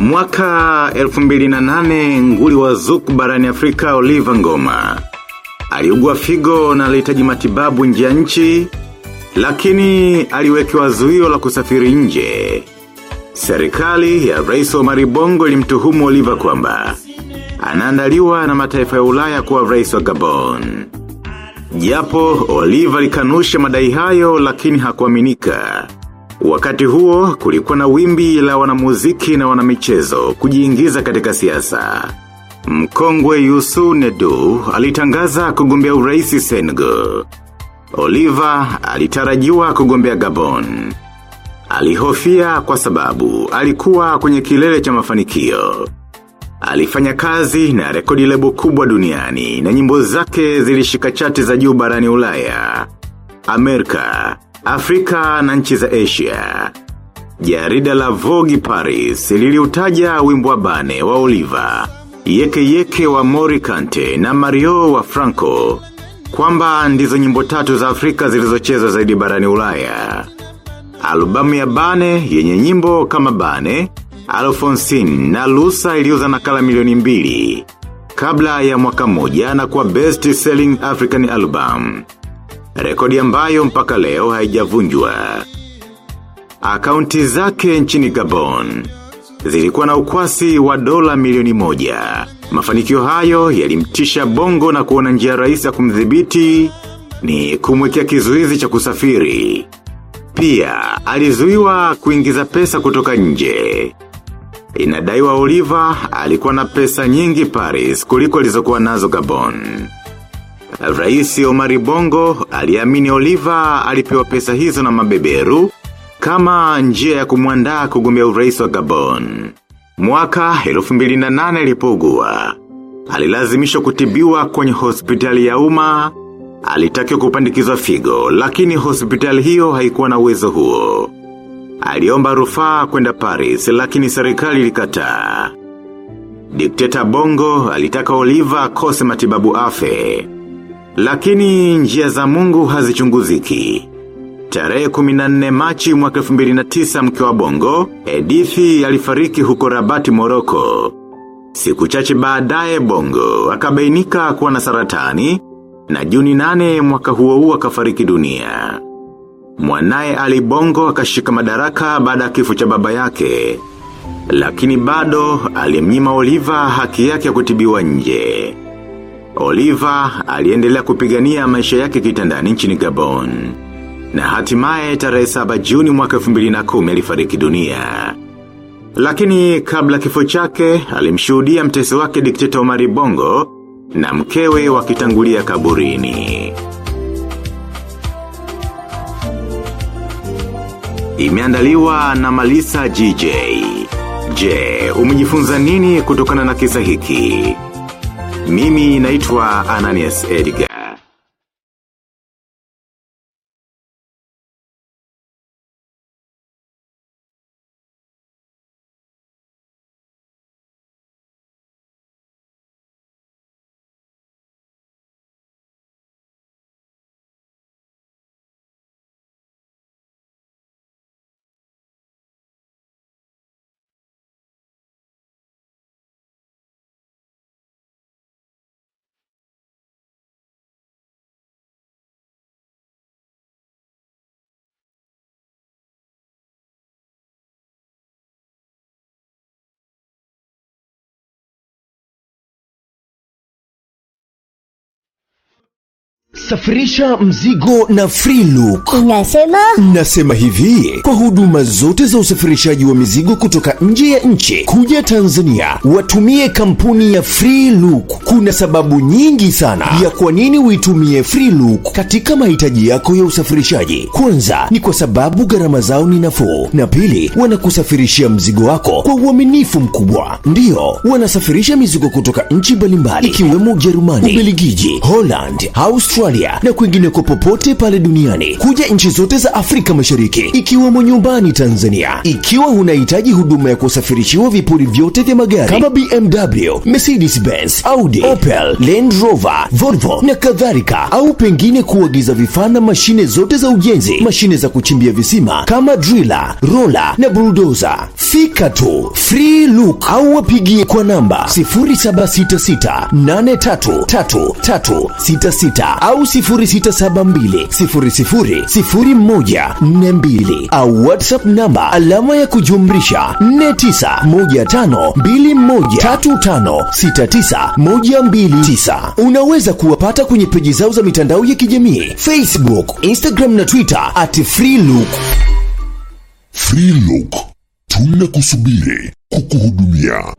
Mwaka 2008 nguli wa Zuku barani Afrika Oliver Ngoma. Aliugua figo na alihitaji matibabu nje ya nchi, lakini aliwekewa zuio la kusafiri nje. Serikali ya Rais Omar Bongo ilimtuhumu Oliver kwamba anaandaliwa na mataifa ya Ulaya kuwa rais wa Gabon. Japo Oliver alikanusha madai hayo lakini hakuaminika. Wakati huo kulikuwa na wimbi la wanamuziki na wanamichezo kujiingiza katika siasa. Mkongwe Yusu Nedu alitangaza kugombea uraisi Senegal. Oliver alitarajiwa kugombea Gabon. Alihofia kwa sababu alikuwa kwenye kilele cha mafanikio. Alifanya kazi na rekodi lebo kubwa duniani na nyimbo zake zilishika chati za juu barani ulaya, Amerika, Afrika na nchi za Asia. Jarida la Vogue Paris liliutaja wimbo wa bane wa Oliver, yeke yeke wa Mori na Mario wa Franco, kwamba ndizo nyimbo tatu za Afrika zilizochezwa zaidi barani ulaya. Albamu ya Bane yenye nyimbo kama Bane, Alphonsine na Lusa iliuza nakala milioni mbili. Kabla ya mwaka moja na kuwa best selling African album. Rekodi ambayo mpaka leo haijavunjwa. Akaunti zake nchini Gabon. Zilikuwa na ukwasi wa dola milioni moja. Mafanikio hayo yalimtisha bongo na kuona njia rahisi ya kumdhibiti ni kumwekea kizuizi cha kusafiri. Pia, alizuiwa kuingiza pesa kutoka nje. Inadaiwa Oliver alikuwa na pesa nyingi Paris kuliko alizokuwa nazo Gabon. Raisi Omari Bongo aliamini Oliva alipewa pesa hizo na mabeberu kama njia ya kumwandaa kugombea urais wa Gabon. Mwaka 2008 alipogua. Alilazimishwa kutibiwa kwenye hospitali ya umma Alitakiwa kupandikizwa figo, lakini hospitali hiyo haikuwa na uwezo huo. Aliomba rufaa kwenda Paris, lakini serikali ilikataa. Dikteta Bongo alitaka Oliva kose matibabu afe. Lakini njia za mungu hazichunguziki. Tarehe 14 Machi mwaka 2009 mke wa Bongo, Edithi alifariki huko Rabati Moroko. Siku chache baadaye Bongo akabainika kuwa na saratani na Juni nane mwaka huo huo akafariki dunia. Mwanaye Ali Bongo akashika madaraka baada ya kifo cha baba yake. Lakini bado alimnyima Oliva haki yake ya kutibiwa nje. Oliver aliendelea kupigania maisha yake kitandani nchini Gabon. Na hatimaye tarehe 7 Juni mwaka 2010 alifariki dunia. Lakini kabla kifo chake alimshuhudia mtesi wake dikteta Omari Bongo na mkewe wakitangulia kaburini. Imeandaliwa na Malisa GJ. Je, umejifunza nini kutokana na kisa hiki? Mimi naitwa Ananias Edgar. Safirisha mzigo na Freelook. Unasema? Nasema hivi, kwa huduma zote za usafirishaji wa mizigo kutoka nje ya nchi kuja Tanzania, watumie kampuni ya Freelook. Kuna sababu nyingi sana ya kwa nini uitumie Freelook katika mahitaji yako ya usafirishaji. Kwanza ni kwa sababu gharama zao ni nafuu, na pili wanakusafirishia mzigo wako kwa uaminifu mkubwa. Ndiyo, wanasafirisha mizigo kutoka nchi mbalimbali ikiwemo Ujerumani, Ubelgiji, Holland, Australia Australia na kwingineko popote pale duniani kuja nchi zote za Afrika Mashariki ikiwemo nyumbani Tanzania. Ikiwa unahitaji huduma ya kusafirishiwa vipuri vyote vya magari kama BMW, Mercedes Benz, Audi, Opel, Land Rover, Volvo na kadhalika, au pengine kuagiza vifaa na mashine zote za ujenzi, mashine za kuchimbia visima kama driller, roller na bulldozer, fika tu Free Look au wapigie kwa namba 0766833366 au 0672000142 au WhatsApp namba alama ya kujumlisha 4915213569 unaweza kuwapata kwenye peji zao za mitandao ya kijamii Facebook, Instagram na Twitter at Free Look. Free Look, tunakusubiri kukuhudumia.